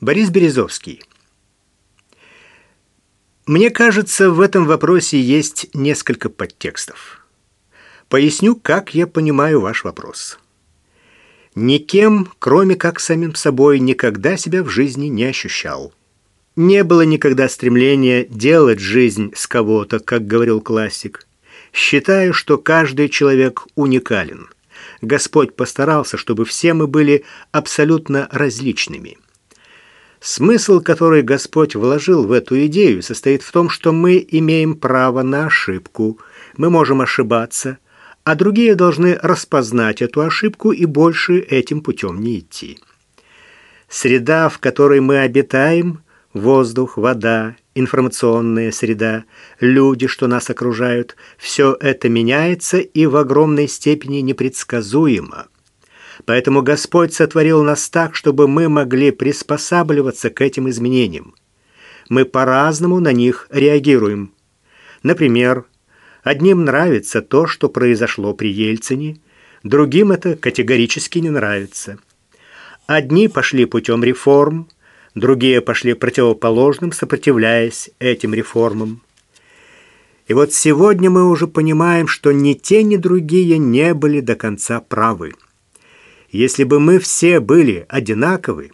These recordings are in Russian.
Борис Березовский. Мне кажется, в этом вопросе есть несколько подтекстов. Поясню, как я понимаю ваш вопрос. Никем, кроме как самим собой, никогда себя в жизни не ощущал. Не было никогда стремления делать жизнь с кого-то, как говорил классик. Считаю, что каждый человек уникален. Господь постарался, чтобы все мы были абсолютно различными. Смысл, который Господь вложил в эту идею, состоит в том, что мы имеем право на ошибку, мы можем ошибаться, а другие должны распознать эту ошибку и больше этим путем не идти. Среда, в которой мы обитаем, воздух, вода, информационная среда, люди, что нас окружают, все это меняется и в огромной степени непредсказуемо. Поэтому Господь сотворил нас так, чтобы мы могли приспосабливаться к этим изменениям. Мы по-разному на них реагируем. Например, одним нравится то, что произошло при Ельцине, другим это категорически не нравится. Одни пошли путем реформ, другие пошли противоположным, сопротивляясь этим реформам. И вот сегодня мы уже понимаем, что ни те, ни другие не были до конца правы. Если бы мы все были одинаковы,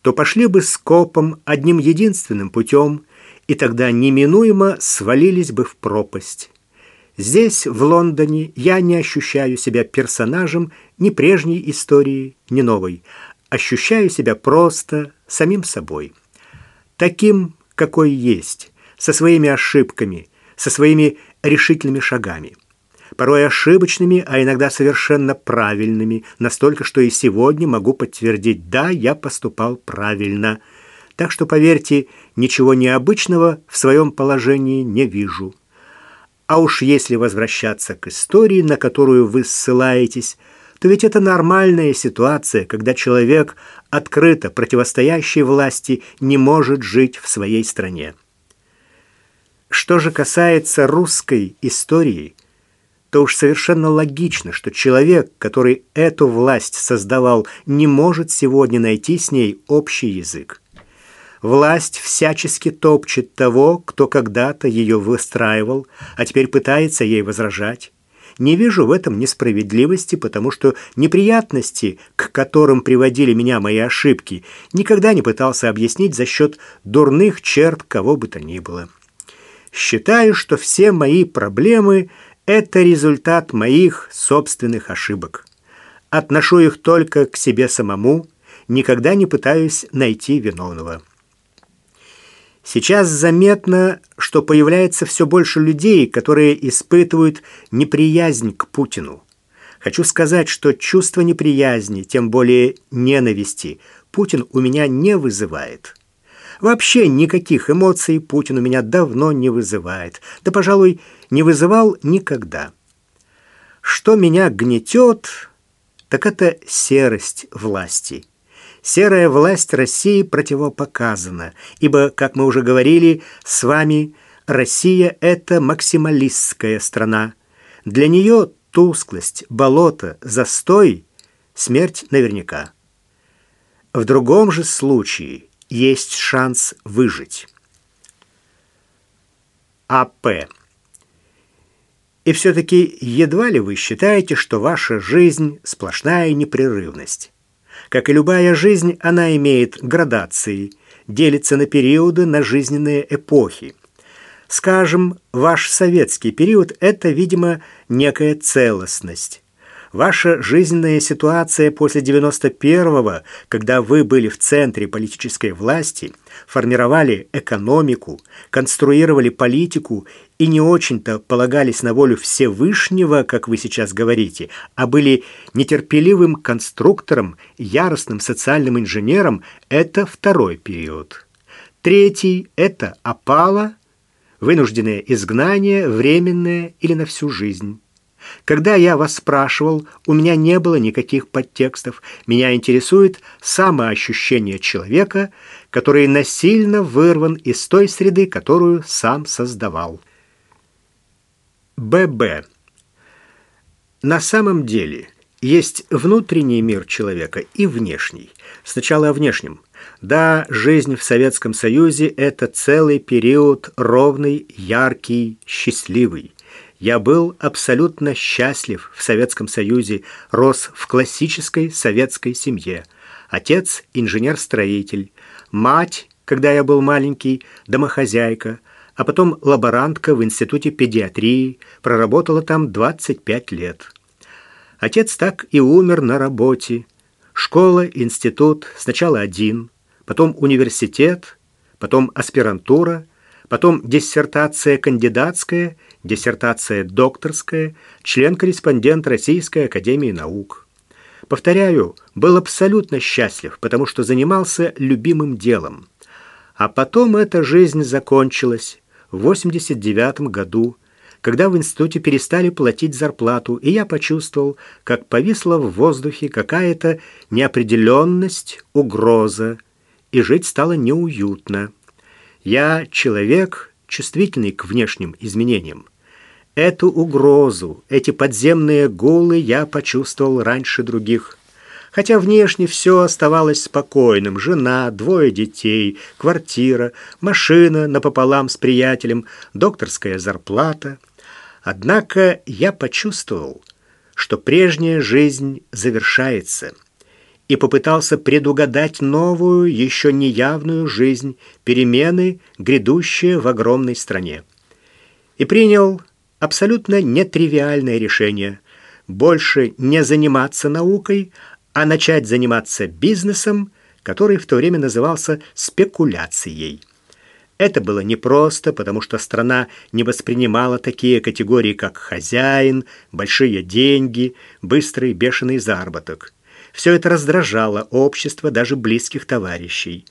то пошли бы скопом одним единственным путем, и тогда неминуемо свалились бы в пропасть. Здесь, в Лондоне, я не ощущаю себя персонажем ни прежней истории, ни новой. Ощущаю себя просто самим собой. Таким, какой есть, со своими ошибками, со своими решительными шагами порой ошибочными, а иногда совершенно правильными, настолько, что и сегодня могу подтвердить «да, я поступал правильно». Так что, поверьте, ничего необычного в своем положении не вижу. А уж если возвращаться к истории, на которую вы ссылаетесь, то ведь это нормальная ситуация, когда человек, открыто противостоящий власти, не может жить в своей стране. Что же касается русской истории – то уж совершенно логично, что человек, который эту власть создавал, не может сегодня найти с ней общий язык. Власть всячески топчет того, кто когда-то ее выстраивал, а теперь пытается ей возражать. Не вижу в этом несправедливости, потому что неприятности, к которым приводили меня мои ошибки, никогда не пытался объяснить за счет дурных черт кого бы то ни было. Считаю, что все мои проблемы это результат моих собственных ошибок. Отношу их только к себе самому, никогда не пытаюсь найти виновного. Сейчас заметно, что появляется все больше людей, которые испытывают неприязнь к Путину. Хочу сказать, что чувство неприязни, тем более ненависти, Путин у меня не вызывает. Вообще никаких эмоций Путин у меня давно не вызывает. Да, пожалуй, не вызывал никогда. Что меня гнетет, так это серость власти. Серая власть России противопоказана, ибо, как мы уже говорили с вами, Россия – это максималистская страна. Для нее тусклость, болото, застой – смерть наверняка. В другом же случае есть шанс выжить. АП. И все-таки едва ли вы считаете, что ваша жизнь – сплошная непрерывность. Как и любая жизнь, она имеет градации, делится на периоды, на жизненные эпохи. Скажем, ваш советский период – это, видимо, некая целостность. Ваша жизненная ситуация после 91-го, когда вы были в центре политической власти, формировали экономику, конструировали политику и не очень-то полагались на волю Всевышнего, как вы сейчас говорите, а были нетерпеливым конструктором, яростным социальным инженером, это второй период. Третий – это опала, вынужденное изгнание, временное или на всю жизнь. Когда я вас спрашивал, у меня не было никаких подтекстов. Меня интересует самоощущение человека, который насильно вырван из той среды, которую сам создавал. ББ. На самом деле есть внутренний мир человека и внешний. Сначала о внешнем. Да, жизнь в Советском Союзе – это целый период ровный, яркий, счастливый. Я был абсолютно счастлив в Советском Союзе, рос в классической советской семье. Отец – инженер-строитель, мать, когда я был маленький, домохозяйка, а потом лаборантка в Институте педиатрии, проработала там 25 лет. Отец так и умер на работе. Школа, институт, сначала один, потом университет, потом аспирантура, потом диссертация кандидатская, диссертация докторская, член-корреспондент Российской академии наук. Повторяю, был абсолютно счастлив, потому что занимался любимым делом. А потом эта жизнь закончилась в 89 году, когда в институте перестали платить зарплату, и я почувствовал, как повисла в воздухе какая-то неопределенность, угроза, и жить стало неуютно. Я человек, чувствительный к внешним изменениям. Эту угрозу, эти подземные гулы я почувствовал раньше других. Хотя внешне все оставалось спокойным. Жена, двое детей, квартира, машина напополам с приятелем, докторская зарплата. Однако я почувствовал, что прежняя жизнь завершается – и попытался предугадать новую, еще неявную жизнь, перемены, грядущие в огромной стране. И принял абсолютно нетривиальное решение больше не заниматься наукой, а начать заниматься бизнесом, который в то время назывался спекуляцией. Это было непросто, потому что страна не воспринимала такие категории, как хозяин, большие деньги, быстрый бешеный заработок. Все это раздражало общество даже близких товарищей.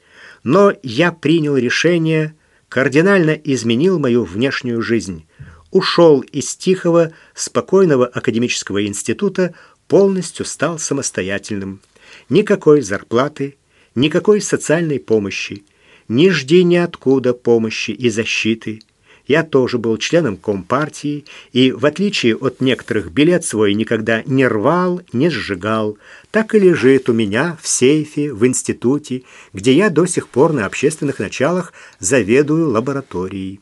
Но я принял решение, кардинально изменил мою внешнюю жизнь. Ушел из тихого, спокойного академического института, полностью стал самостоятельным. Никакой зарплаты, никакой социальной помощи. Не жди ниоткуда помощи и защиты – я тоже был членом Компартии и, в отличие от некоторых, билет свой никогда не рвал, не сжигал. Так и лежит у меня в сейфе в институте, где я до сих пор на общественных началах заведую лабораторией.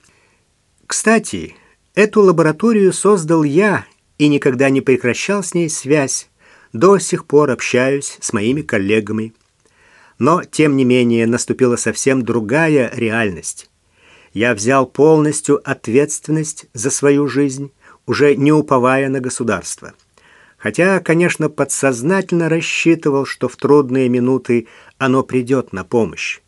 Кстати, эту лабораторию создал я и никогда не прекращал с ней связь. До сих пор общаюсь с моими коллегами. Но, тем не менее, наступила совсем другая реальность. Я взял полностью ответственность за свою жизнь, уже не уповая на государство. Хотя, конечно, подсознательно рассчитывал, что в трудные минуты оно придет на помощь.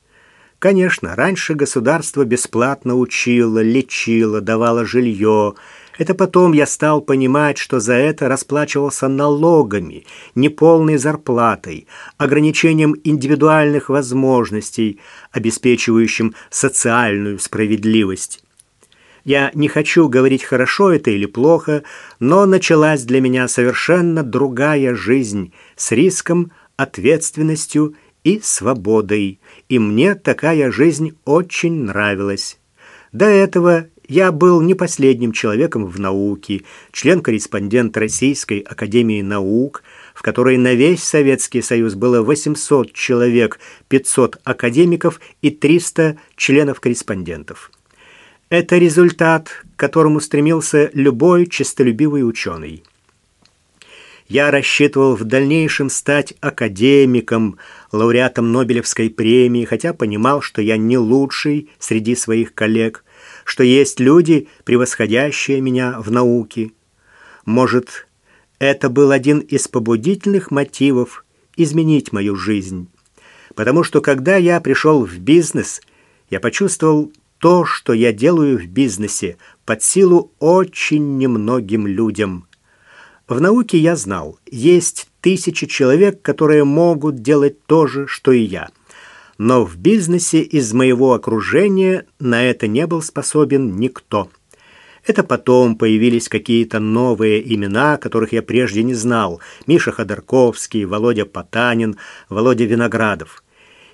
Конечно, раньше государство бесплатно учило, лечило, давало жилье, это потом я стал понимать, что за это расплачивался налогами, неполной зарплатой, ограничением индивидуальных возможностей, обеспечивающим социальную справедливость. Я не хочу говорить, хорошо это или плохо, но началась для меня совершенно другая жизнь с риском, ответственностью и свободой, и мне такая жизнь очень нравилась. До этого я был не последним человеком в науке, член-корреспондент Российской академии наук, в которой на весь Советский Союз было 800 человек, 500 академиков и 300 членов-корреспондентов. Это результат, к которому стремился любой честолюбивый ученый. Я рассчитывал в дальнейшем стать академиком, лауреатом Нобелевской премии, хотя понимал, что я не лучший среди своих коллег что есть люди, превосходящие меня в науке. Может, это был один из побудительных мотивов изменить мою жизнь. Потому что когда я пришел в бизнес, я почувствовал то, что я делаю в бизнесе, под силу очень немногим людям. В науке я знал, есть тысячи человек, которые могут делать то же, что и я – но в бизнесе из моего окружения на это не был способен никто. Это потом появились какие-то новые имена, которых я прежде не знал. Миша Ходорковский, Володя Потанин, Володя Виноградов.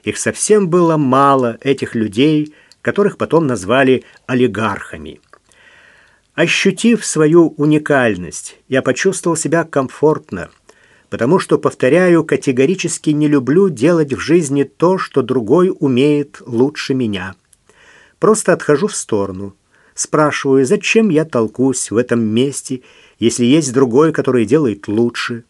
Их совсем было мало, этих людей, которых потом назвали олигархами. Ощутив свою уникальность, я почувствовал себя комфортно – потому что, повторяю, категорически не люблю делать в жизни то, что другой умеет лучше меня. Просто отхожу в сторону, спрашиваю, зачем я толкусь в этом месте, если есть другой, который делает лучше.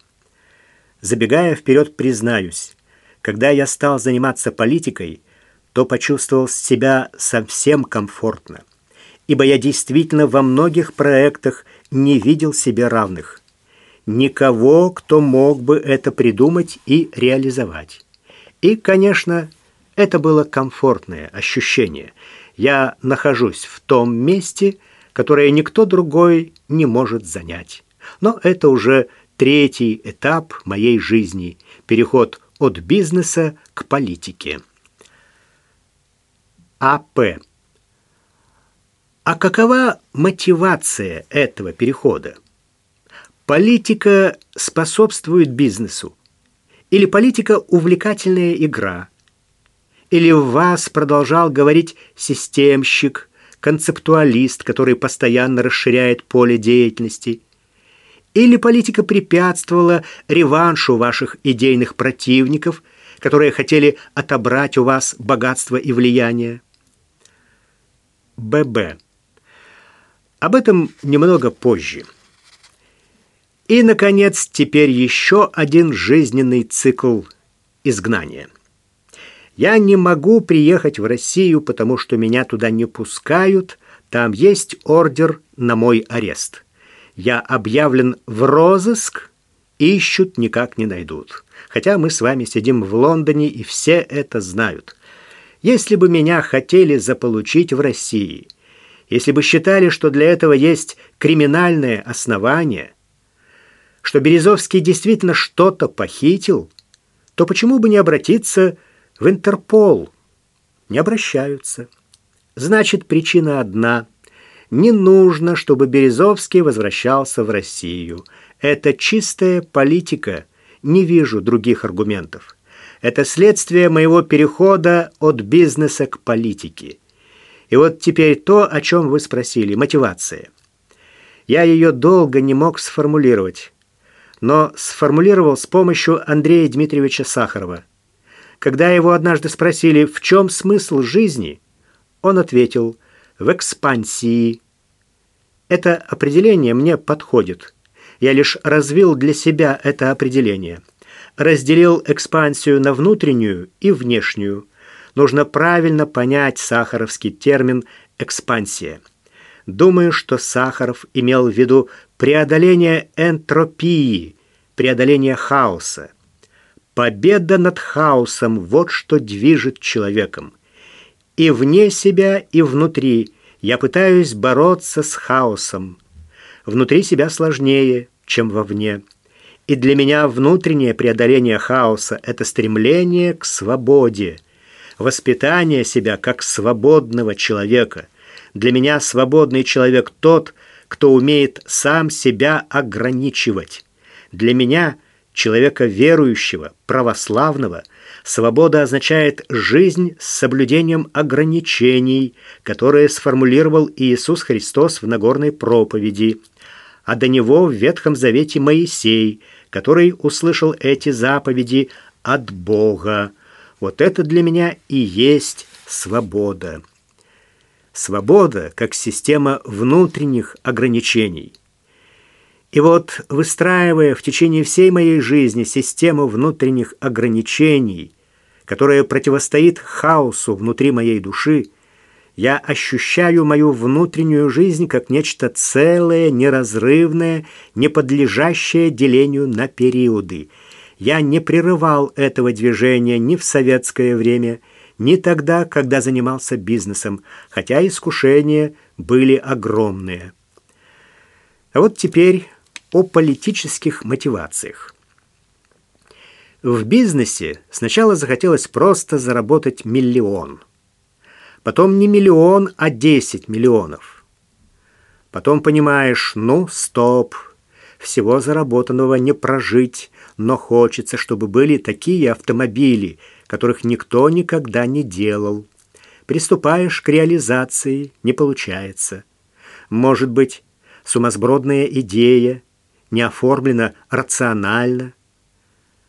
Забегая вперед, признаюсь, когда я стал заниматься политикой, то почувствовал себя совсем комфортно, ибо я действительно во многих проектах не видел себе равных. Никого, кто мог бы это придумать и реализовать. И, конечно, это было комфортное ощущение. Я нахожусь в том месте, которое никто другой не может занять. Но это уже третий этап моей жизни – переход от бизнеса к политике. АП. А какова мотивация этого перехода? Политика способствует бизнесу? Или политика – увлекательная игра? Или в вас продолжал говорить системщик, концептуалист, который постоянно расширяет поле деятельности? Или политика препятствовала реваншу ваших идейных противников, которые хотели отобрать у вас богатство и влияние? ББ. Об этом немного позже. И, наконец, теперь еще один жизненный цикл изгнания. Я не могу приехать в Россию, потому что меня туда не пускают, там есть ордер на мой арест. Я объявлен в розыск, ищут, никак не найдут. Хотя мы с вами сидим в Лондоне, и все это знают. Если бы меня хотели заполучить в России, если бы считали, что для этого есть криминальное основание – что Березовский действительно что-то похитил, то почему бы не обратиться в Интерпол? Не обращаются. Значит, причина одна. Не нужно, чтобы Березовский возвращался в Россию. Это чистая политика. Не вижу других аргументов. Это следствие моего перехода от бизнеса к политике. И вот теперь то, о чем вы спросили, мотивация. Я ее долго не мог сформулировать но сформулировал с помощью Андрея Дмитриевича Сахарова. Когда его однажды спросили, в чем смысл жизни, он ответил «в экспансии». Это определение мне подходит. Я лишь развил для себя это определение. Разделил экспансию на внутреннюю и внешнюю. Нужно правильно понять сахаровский термин «экспансия». Думаю, что Сахаров имел в виду преодоление энтропии, преодоление хаоса. Победа над хаосом – вот что движет человеком. И вне себя, и внутри я пытаюсь бороться с хаосом. Внутри себя сложнее, чем вовне. И для меня внутреннее преодоление хаоса – это стремление к свободе, воспитание себя как свободного человека – для меня свободный человек тот, кто умеет сам себя ограничивать. Для меня, человека верующего, православного, свобода означает жизнь с соблюдением ограничений, которые сформулировал Иисус Христос в Нагорной проповеди, а до него в Ветхом Завете Моисей, который услышал эти заповеди от Бога. Вот это для меня и есть свобода. Свобода как система внутренних ограничений. И вот, выстраивая в течение всей моей жизни систему внутренних ограничений, которая противостоит хаосу внутри моей души, я ощущаю мою внутреннюю жизнь как нечто целое, неразрывное, не подлежащее делению на периоды. Я не прерывал этого движения ни в советское время, ни тогда, когда занимался бизнесом, хотя искушения были огромные. А вот теперь о политических мотивациях. В бизнесе сначала захотелось просто заработать миллион. Потом не миллион, а 10 миллионов. Потом понимаешь, ну, стоп, всего заработанного не прожить, но хочется, чтобы были такие автомобили – которых никто никогда не делал. Приступаешь к реализации, не получается. Может быть, сумасбродная идея не оформлена рационально.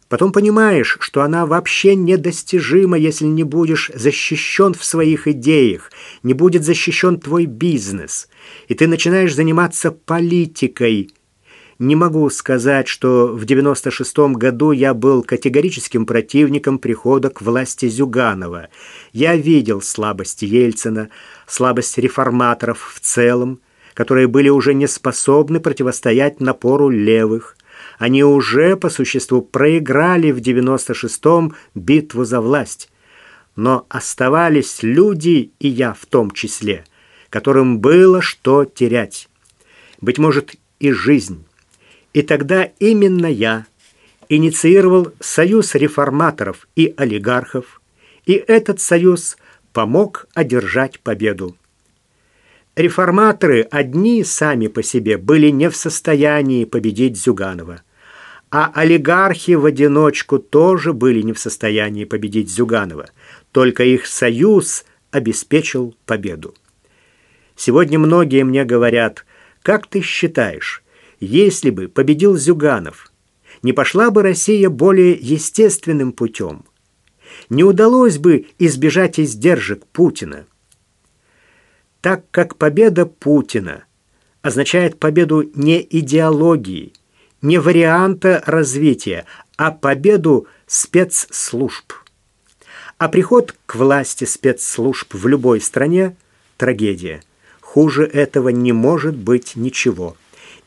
Потом понимаешь, что она вообще недостижима, если не будешь защищен в своих идеях, не будет защищен твой бизнес, и ты начинаешь заниматься политикой. Не могу сказать, что в 96-м году я был категорическим противником прихода к власти Зюганова. Я видел слабость Ельцина, слабость реформаторов в целом, которые были уже не способны противостоять напору левых. Они уже по существу проиграли в 96-м битву за власть. Но оставались люди, и я в том числе, которым было что терять. Быть может, и жизнь. И тогда именно я инициировал союз реформаторов и олигархов, и этот союз помог одержать победу. Реформаторы одни сами по себе были не в состоянии победить Зюганова – а олигархи в одиночку тоже были не в состоянии победить Зюганова. Только их союз обеспечил победу. Сегодня многие мне говорят, как ты считаешь, если бы победил Зюганов, не пошла бы Россия более естественным путем? Не удалось бы избежать издержек Путина? Так как победа Путина означает победу не идеологии, не варианта развития, а победу спецслужб. А приход к власти спецслужб в любой стране – трагедия. Хуже этого не может быть ничего.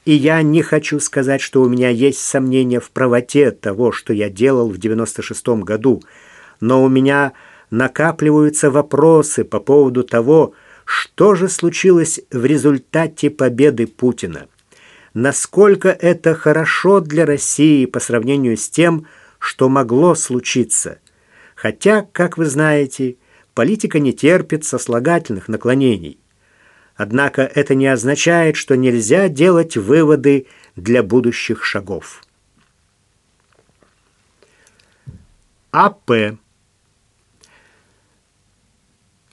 И я не хочу сказать, что у меня есть сомнения в правоте того, что я делал в 96 году, но у меня накапливаются вопросы по поводу того, что же случилось в результате победы Путина насколько это хорошо для России по сравнению с тем, что могло случиться. Хотя, как вы знаете, политика не терпит сослагательных наклонений. Однако это не означает, что нельзя делать выводы для будущих шагов. АП.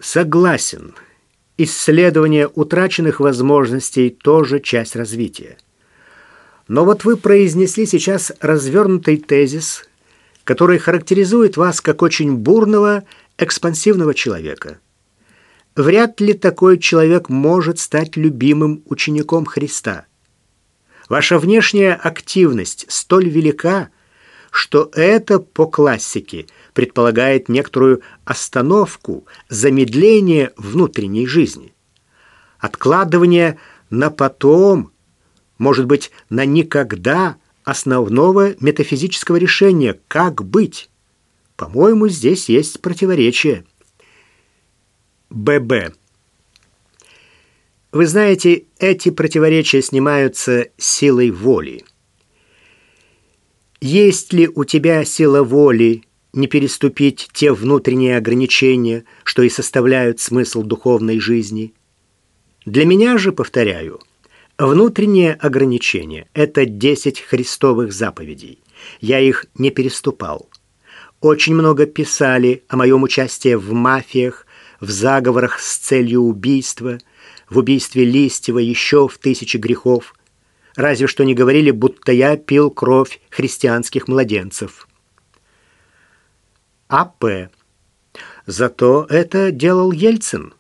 Согласен. Исследование утраченных возможностей тоже часть развития. Но вот вы произнесли сейчас развернутый тезис, который характеризует вас как очень бурного, экспансивного человека. Вряд ли такой человек может стать любимым учеником Христа. Ваша внешняя активность столь велика, что это по классике предполагает некоторую остановку, замедление внутренней жизни. Откладывание на потом может быть, на никогда основного метафизического решения «как быть». По-моему, здесь есть противоречие. ББ. Вы знаете, эти противоречия снимаются силой воли. Есть ли у тебя сила воли не переступить те внутренние ограничения, что и составляют смысл духовной жизни? Для меня же, повторяю, – Внутреннее ограничение – это 10 христовых заповедей. Я их не переступал. Очень много писали о моем участии в мафиях, в заговорах с целью убийства, в убийстве Листьева еще в тысячи грехов. Разве что не говорили, будто я пил кровь христианских младенцев. А.П. Зато это делал Ельцин,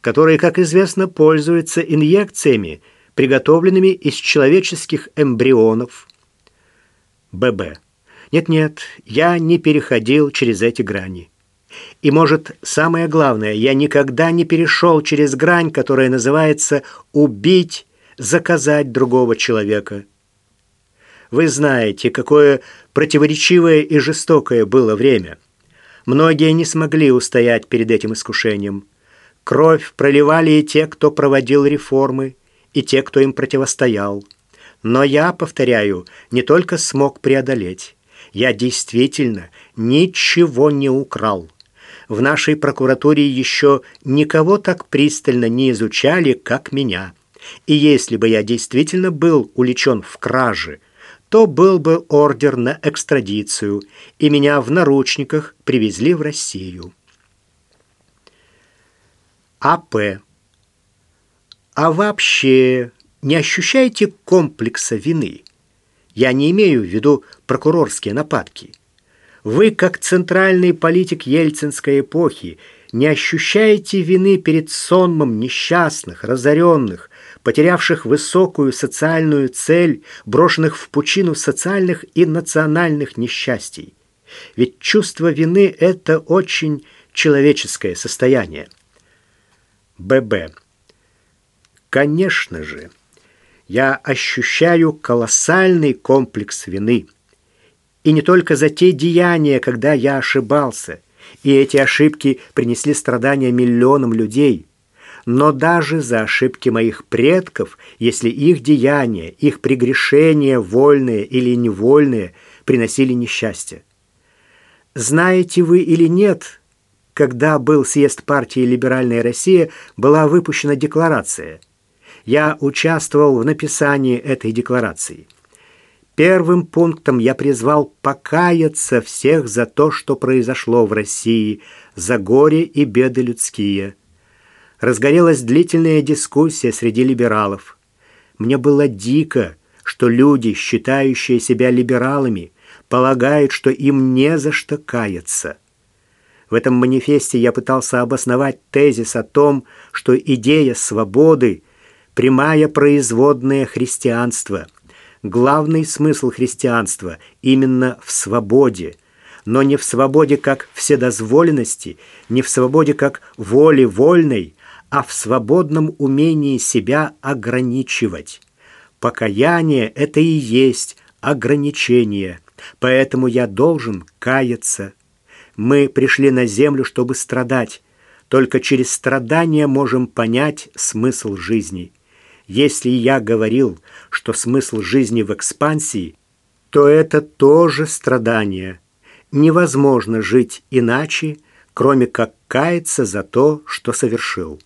который, как известно, пользуется инъекциями – приготовленными из человеческих эмбрионов. ББ. Нет-нет, я не переходил через эти грани. И, может, самое главное, я никогда не перешел через грань, которая называется «убить, заказать другого человека». Вы знаете, какое противоречивое и жестокое было время. Многие не смогли устоять перед этим искушением. Кровь проливали и те, кто проводил реформы, и те, кто им противостоял. Но я, повторяю, не только смог преодолеть. Я действительно ничего не украл. В нашей прокуратуре еще никого так пристально не изучали, как меня. И если бы я действительно был уличен в краже, то был бы ордер на экстрадицию, и меня в наручниках привезли в Россию. А.П. А вообще не ощущаете комплекса вины? Я не имею в виду прокурорские нападки. Вы, как центральный политик ельцинской эпохи, не ощущаете вины перед сонмом несчастных, разоренных, потерявших высокую социальную цель, брошенных в пучину социальных и национальных несчастий. Ведь чувство вины – это очень человеческое состояние. ББ. Конечно же, я ощущаю колоссальный комплекс вины. И не только за те деяния, когда я ошибался, и эти ошибки принесли страдания миллионам людей – но даже за ошибки моих предков, если их деяния, их прегрешения, вольные или невольные, приносили несчастье. Знаете вы или нет, когда был съезд партии «Либеральная Россия», была выпущена декларация. Я участвовал в написании этой декларации. Первым пунктом я призвал покаяться всех за то, что произошло в России, за горе и беды людские – разгорелась длительная дискуссия среди либералов. Мне было дико, что люди, считающие себя либералами, полагают, что им не за что каяться. В этом манифесте я пытался обосновать тезис о том, что идея свободы – прямая производная христианства. Главный смысл христианства именно в свободе, но не в свободе как вседозволенности, не в свободе как воли вольной, а в свободном умении себя ограничивать. Покаяние – это и есть ограничение, поэтому я должен каяться. Мы пришли на землю, чтобы страдать. Только через страдания можем понять смысл жизни. Если я говорил, что смысл жизни в экспансии, то это тоже страдание. Невозможно жить иначе, кроме как каяться за то, что совершил.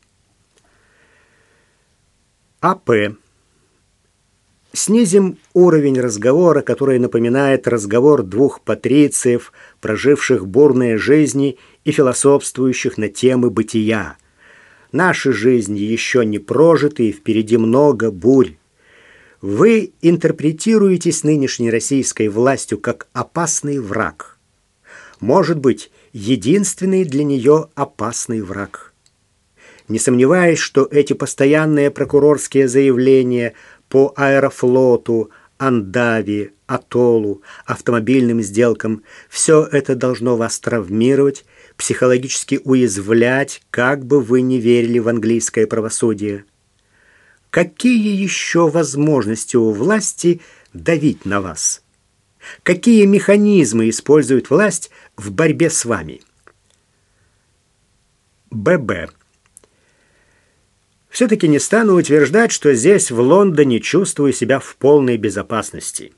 АП. Снизим уровень разговора, который напоминает разговор двух патрициев, проживших бурные жизни и философствующих на темы бытия. Наши жизни еще не прожиты, и впереди много бурь. Вы интерпретируете с нынешней российской властью как опасный враг. Может быть, единственный для нее опасный враг не сомневаясь, что эти постоянные прокурорские заявления по аэрофлоту, Андави, Атолу, автомобильным сделкам, все это должно вас травмировать, психологически уязвлять, как бы вы ни верили в английское правосудие. Какие еще возможности у власти давить на вас? Какие механизмы использует власть в борьбе с вами? ББ. Все-таки не стану утверждать, что здесь, в Лондоне, чувствую себя в полной безопасности.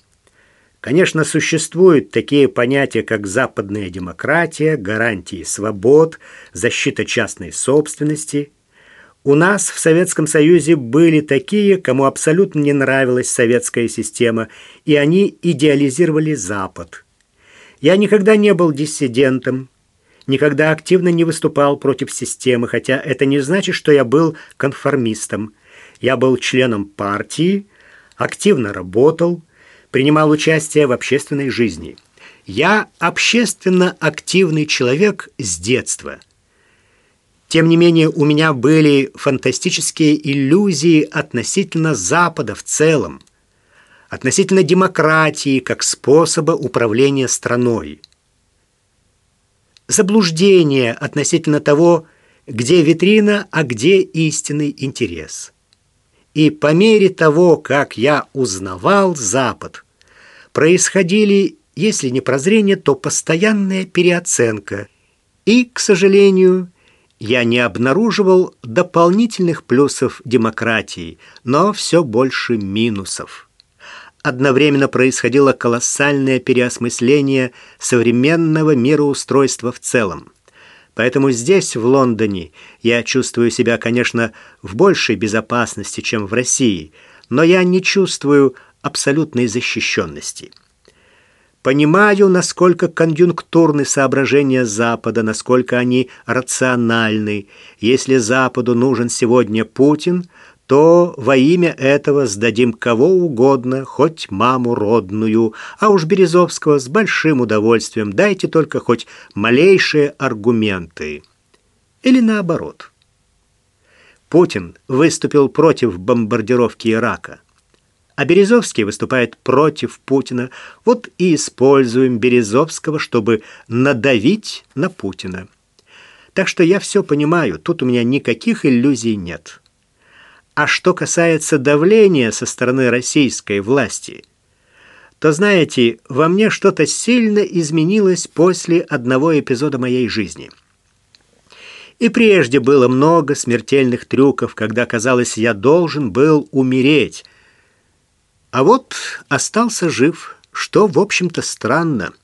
Конечно, существуют такие понятия, как западная демократия, гарантии свобод, защита частной собственности. У нас в Советском Союзе были такие, кому абсолютно не нравилась советская система, и они идеализировали Запад. Я никогда не был диссидентом, никогда активно не выступал против системы, хотя это не значит, что я был конформистом. Я был членом партии, активно работал, принимал участие в общественной жизни. Я общественно активный человек с детства. Тем не менее, у меня были фантастические иллюзии относительно Запада в целом, относительно демократии как способа управления страной заблуждение относительно того, где витрина, а где истинный интерес. И по мере того, как я узнавал Запад, происходили, если не прозрение, то постоянная переоценка. И, к сожалению, я не обнаруживал дополнительных плюсов демократии, но все больше минусов одновременно происходило колоссальное переосмысление современного мироустройства в целом. Поэтому здесь, в Лондоне, я чувствую себя, конечно, в большей безопасности, чем в России, но я не чувствую абсолютной защищенности. Понимаю, насколько конъюнктурны соображения Запада, насколько они рациональны. Если Западу нужен сегодня Путин, то во имя этого сдадим кого угодно, хоть маму родную, а уж Березовского с большим удовольствием дайте только хоть малейшие аргументы. Или наоборот. Путин выступил против бомбардировки Ирака, а Березовский выступает против Путина. Вот и используем Березовского, чтобы надавить на Путина. Так что я все понимаю, тут у меня никаких иллюзий нет. А что касается давления со стороны российской власти, то, знаете, во мне что-то сильно изменилось после одного эпизода моей жизни. И прежде было много смертельных трюков, когда, казалось, я должен был умереть. А вот остался жив, что, в общем-то, странно.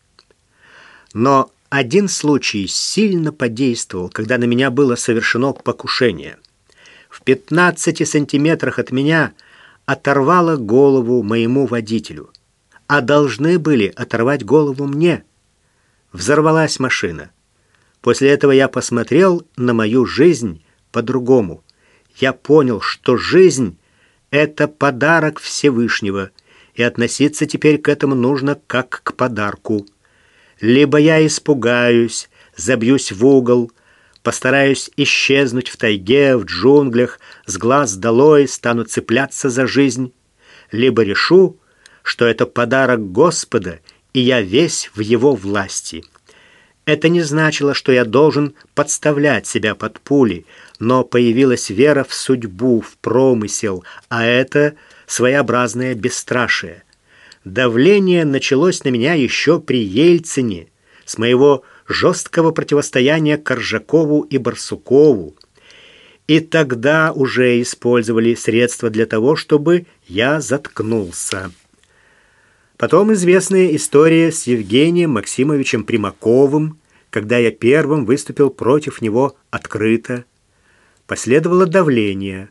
Но один случай сильно подействовал, когда на меня было совершено покушение – в 15 сантиметрах от меня оторвало голову моему водителю, а должны были оторвать голову мне. Взорвалась машина. После этого я посмотрел на мою жизнь по-другому. Я понял, что жизнь — это подарок Всевышнего, и относиться теперь к этому нужно как к подарку. Либо я испугаюсь, забьюсь в угол — Постараюсь исчезнуть в тайге, в джунглях, с глаз долой стану цепляться за жизнь. Либо решу, что это подарок Господа, и я весь в Его власти. Это не значило, что я должен подставлять себя под пули, но появилась вера в судьбу, в промысел, а это своеобразное бесстрашие. Давление началось на меня еще при Ельцине, с моего жесткого противостояния Коржакову и Барсукову. И тогда уже использовали средства для того, чтобы я заткнулся. Потом известная история с Евгением Максимовичем Примаковым, когда я первым выступил против него открыто. Последовало давление.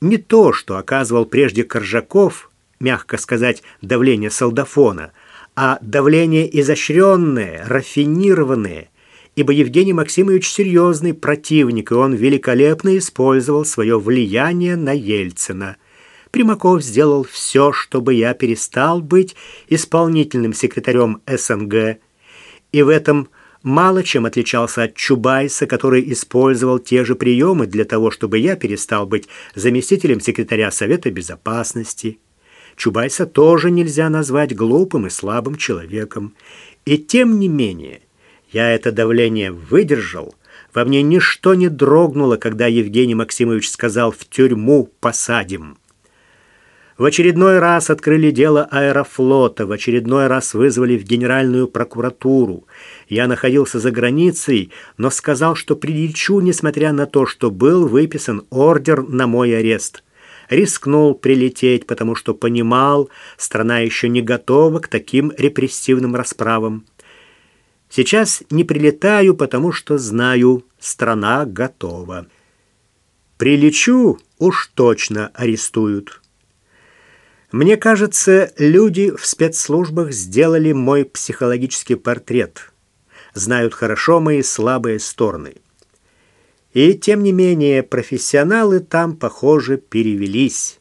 Не то, что оказывал прежде Коржаков, мягко сказать, давление солдафона – а давление изощренное, рафинированное, ибо Евгений Максимович серьезный противник, и он великолепно использовал свое влияние на Ельцина. Примаков сделал все, чтобы я перестал быть исполнительным секретарем СНГ, и в этом мало чем отличался от Чубайса, который использовал те же приемы для того, чтобы я перестал быть заместителем секретаря Совета Безопасности. Чубайса тоже нельзя назвать глупым и слабым человеком. И тем не менее, я это давление выдержал. Во мне ничто не дрогнуло, когда Евгений Максимович сказал «в тюрьму посадим». В очередной раз открыли дело аэрофлота, в очередной раз вызвали в Генеральную прокуратуру. Я находился за границей, но сказал, что прилечу, несмотря на то, что был выписан ордер на мой арест рискнул прилететь, потому что понимал, страна еще не готова к таким репрессивным расправам. Сейчас не прилетаю, потому что знаю, страна готова. Прилечу, уж точно арестуют. Мне кажется, люди в спецслужбах сделали мой психологический портрет. Знают хорошо мои слабые стороны. И тем не менее профессионалы там, похоже, перевелись.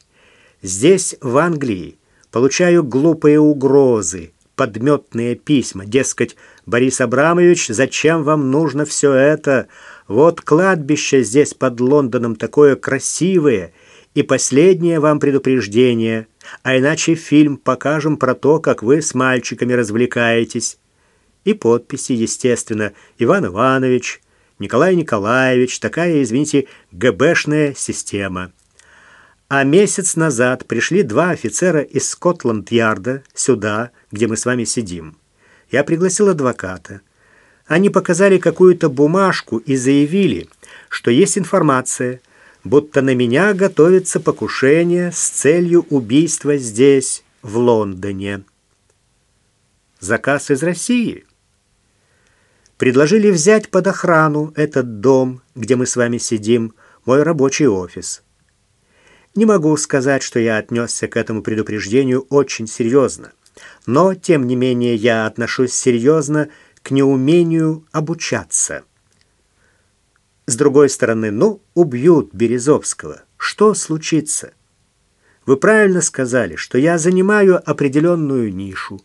Здесь, в Англии, получаю глупые угрозы, подметные письма. Дескать, Борис Абрамович, зачем вам нужно все это? Вот кладбище здесь под Лондоном такое красивое. И последнее вам предупреждение. А иначе фильм покажем про то, как вы с мальчиками развлекаетесь. И подписи, естественно, Иван Иванович, Николай Николаевич, такая, извините, ГБшная система. А месяц назад пришли два офицера из Скотланд-Ярда сюда, где мы с вами сидим. Я пригласил адвоката. Они показали какую-то бумажку и заявили, что есть информация, будто на меня готовится покушение с целью убийства здесь, в Лондоне. Заказ из России – предложили взять под охрану этот дом, где мы с вами сидим, мой рабочий офис. Не могу сказать, что я отнесся к этому предупреждению очень серьезно, но, тем не менее, я отношусь серьезно к неумению обучаться. С другой стороны, ну, убьют Березовского. Что случится? Вы правильно сказали, что я занимаю определенную нишу.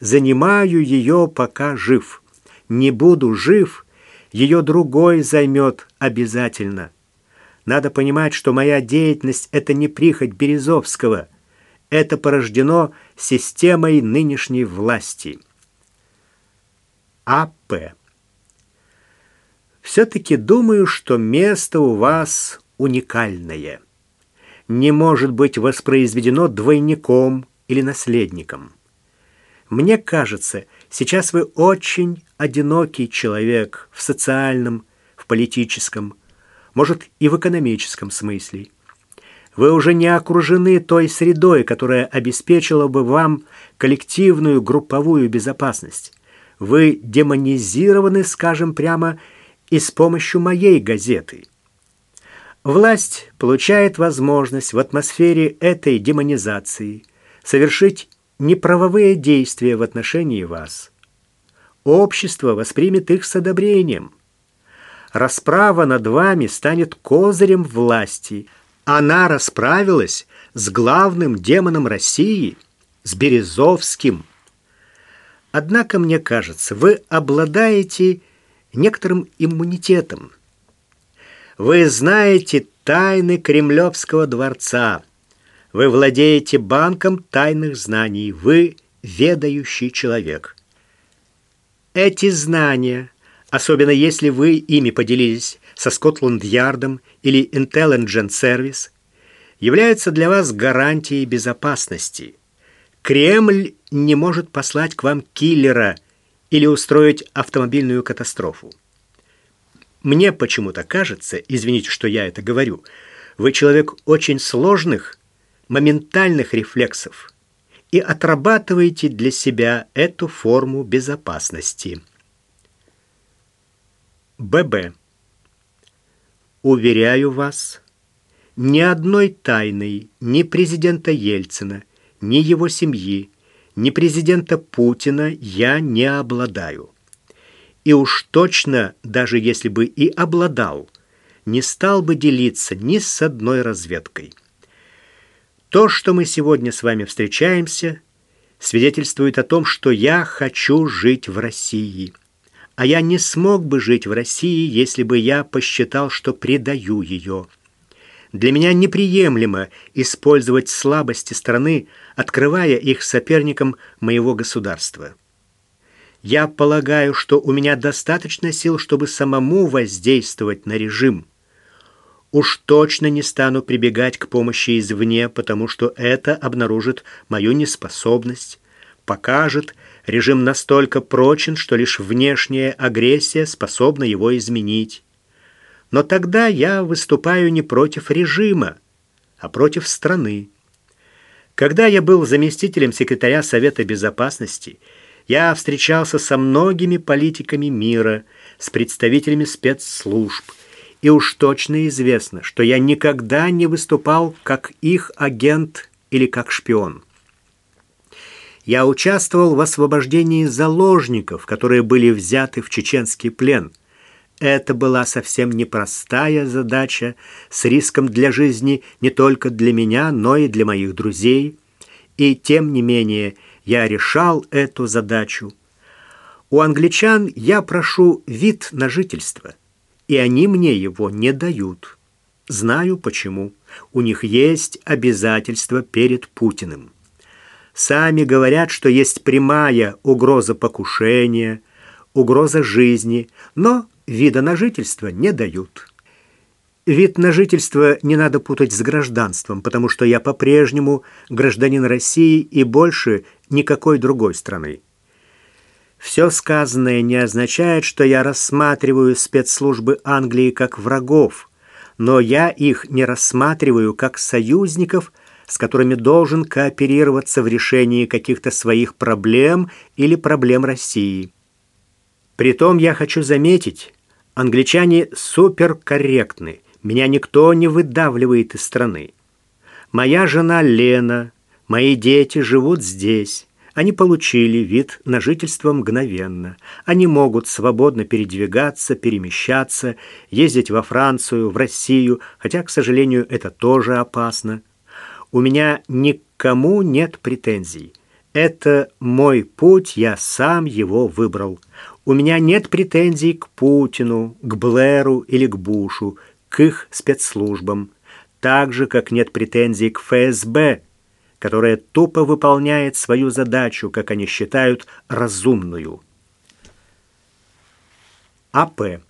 Занимаю ее, пока жив. Не буду жив, ее другой займет обязательно. Надо понимать, что моя деятельность – это не прихоть Березовского. Это порождено системой нынешней власти. А.П. Все-таки думаю, что место у вас уникальное. Не может быть воспроизведено двойником или наследником. Мне кажется, сейчас вы очень одинокий человек в социальном, в политическом, может и в экономическом смысле. Вы уже не окружены той средой, которая обеспечила бы вам коллективную групповую безопасность. Вы демонизированы, скажем прямо, и с помощью моей газеты. Власть получает возможность в атмосфере этой демонизации совершить неправовые действия в отношении вас. Общество воспримет их с одобрением. Расправа над вами станет козырем власти. Она расправилась с главным демоном России, с Березовским. Однако, мне кажется, вы обладаете некоторым иммунитетом. Вы знаете тайны Кремлевского дворца. Вы владеете банком тайных знаний. Вы ведающий человек. Эти знания, особенно если вы ими поделились со Скотланд-Ярдом или Intelligence Service, являются для вас гарантией безопасности. Кремль не может послать к вам киллера – или устроить автомобильную катастрофу. Мне почему-то кажется, извините, что я это говорю, вы человек очень сложных, моментальных рефлексов и отрабатываете для себя эту форму безопасности. ББ. Уверяю вас, ни одной тайной ни президента Ельцина, ни его семьи ни президента Путина я не обладаю. И уж точно, даже если бы и обладал, не стал бы делиться ни с одной разведкой. То, что мы сегодня с вами встречаемся, свидетельствует о том, что я хочу жить в России. А я не смог бы жить в России, если бы я посчитал, что предаю ее. Для меня неприемлемо использовать слабости страны, открывая их соперникам моего государства. Я полагаю, что у меня достаточно сил, чтобы самому воздействовать на режим. Уж точно не стану прибегать к помощи извне, потому что это обнаружит мою неспособность, покажет, режим настолько прочен, что лишь внешняя агрессия способна его изменить. Но тогда я выступаю не против режима, а против страны. Когда я был заместителем секретаря Совета Безопасности, я встречался со многими политиками мира, с представителями спецслужб, и уж точно известно, что я никогда не выступал как их агент или как шпион. Я участвовал в освобождении заложников, которые были взяты в чеченский плен – это была совсем непростая задача с риском для жизни не только для меня, но и для моих друзей. И тем не менее я решал эту задачу. У англичан я прошу вид на жительство, и они мне его не дают. Знаю почему. У них есть обязательства перед Путиным. Сами говорят, что есть прямая угроза покушения, угроза жизни, но вида на жительство не дают. Вид на жительство не надо путать с гражданством, потому что я по-прежнему гражданин России и больше никакой другой страны. Все сказанное не означает, что я рассматриваю спецслужбы Англии как врагов, но я их не рассматриваю как союзников, с которыми должен кооперироваться в решении каких-то своих проблем или проблем России. Притом я хочу заметить, Англичане суперкорректны. Меня никто не выдавливает из страны. Моя жена Лена, мои дети живут здесь. Они получили вид на жительство мгновенно. Они могут свободно передвигаться, перемещаться, ездить во Францию, в Россию, хотя, к сожалению, это тоже опасно. У меня никому нет претензий. Это мой путь, я сам его выбрал. У меня нет претензий к Путину, к Блэру или к Бушу, к их спецслужбам. Так же, как нет претензий к ФСБ, которая тупо выполняет свою задачу, как они считают, разумную. АП.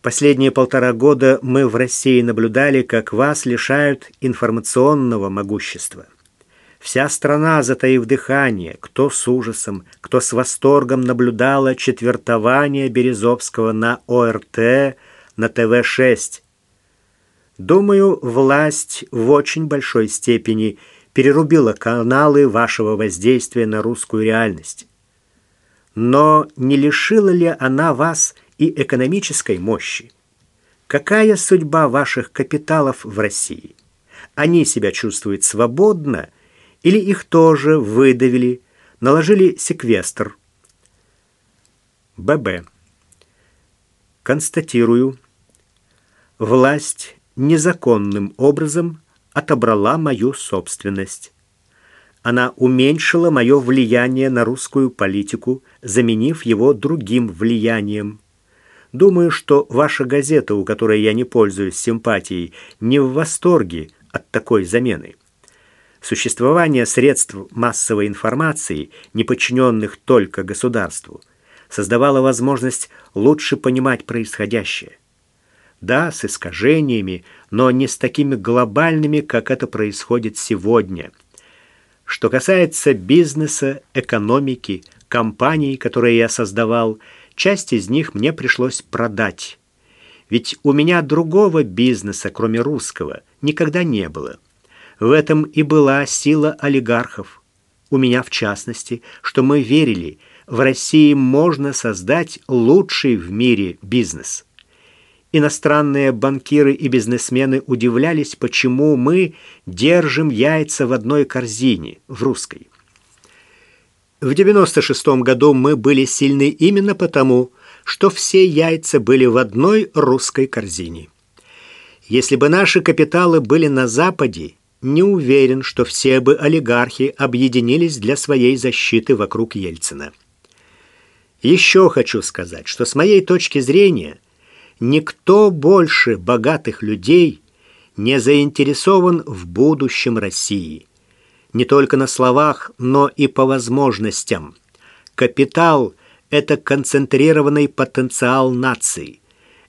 Последние полтора года мы в России наблюдали, как вас лишают информационного могущества. Вся страна, затаив дыхание, кто с ужасом, кто с восторгом наблюдала четвертование Березовского на ОРТ, на ТВ-6, Думаю, власть в очень большой степени перерубила каналы вашего воздействия на русскую реальность. Но не лишила ли она вас и экономической мощи? Какая судьба ваших капиталов в России? Они себя чувствуют свободно или их тоже выдавили, наложили секвестр? ББ. Констатирую. Власть незаконным образом отобрала мою собственность. Она уменьшила мое влияние на русскую политику, заменив его другим влиянием. Думаю, что ваша газета, у которой я не пользуюсь симпатией, не в восторге от такой замены. Существование средств массовой информации, не подчиненных только государству, создавало возможность лучше понимать происходящее. Да, с искажениями, но не с такими глобальными, как это происходит сегодня. Что касается бизнеса, экономики, компаний, которые я создавал, часть из них мне пришлось продать. Ведь у меня другого бизнеса, кроме русского, никогда не было. В этом и была сила олигархов. У меня в частности, что мы верили, в России можно создать лучший в мире бизнес. Иностранные банкиры и бизнесмены удивлялись, почему мы держим яйца в одной корзине, в русской. В 96 году мы были сильны именно потому, что все яйца были в одной русской корзине. Если бы наши капиталы были на Западе, не уверен, что все бы олигархи объединились для своей защиты вокруг Ельцина. Еще хочу сказать, что с моей точки зрения – Никто больше богатых людей не заинтересован в будущем России. Не только на словах, но и по возможностям. Капитал – это концентрированный потенциал нации.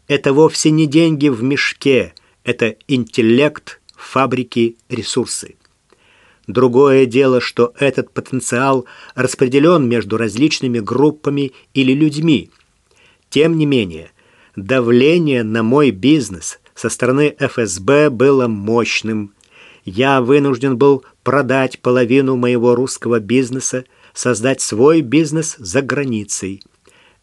Это вовсе не деньги в мешке, это интеллект, фабрики, ресурсы. Другое дело, что этот потенциал распределен между различными группами или людьми. Тем не менее, Давление на мой бизнес со стороны ФСБ было мощным. Я вынужден был продать половину моего русского бизнеса, создать свой бизнес за границей.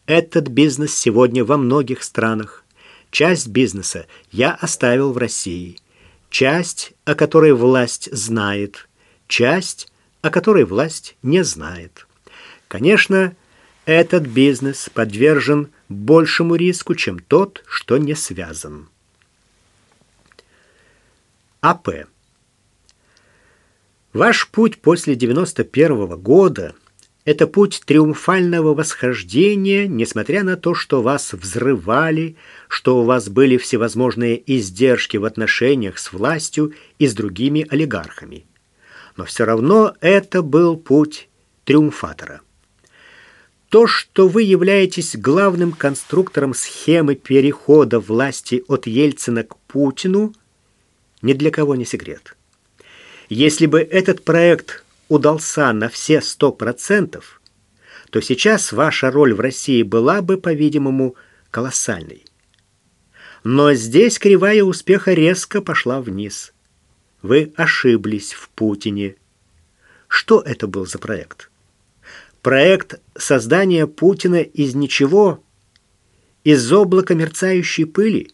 Этот бизнес сегодня во многих странах. Часть бизнеса я оставил в России. Часть, о которой власть знает. Часть, о которой власть не знает. Конечно, этот бизнес подвержен большему риску, чем тот, что не связан. АП. Ваш путь после 91 -го года – это путь триумфального восхождения, несмотря на то, что вас взрывали, что у вас были всевозможные издержки в отношениях с властью и с другими олигархами. Но все равно это был путь триумфатора. То, что вы являетесь главным конструктором схемы перехода власти от Ельцина к Путину, ни для кого не секрет. Если бы этот проект удался на все сто процентов, то сейчас ваша роль в России была бы, по-видимому, колоссальной. Но здесь кривая успеха резко пошла вниз. Вы ошиблись в Путине. Что это был за проект? Проект создания Путина из ничего, из облака мерцающей пыли.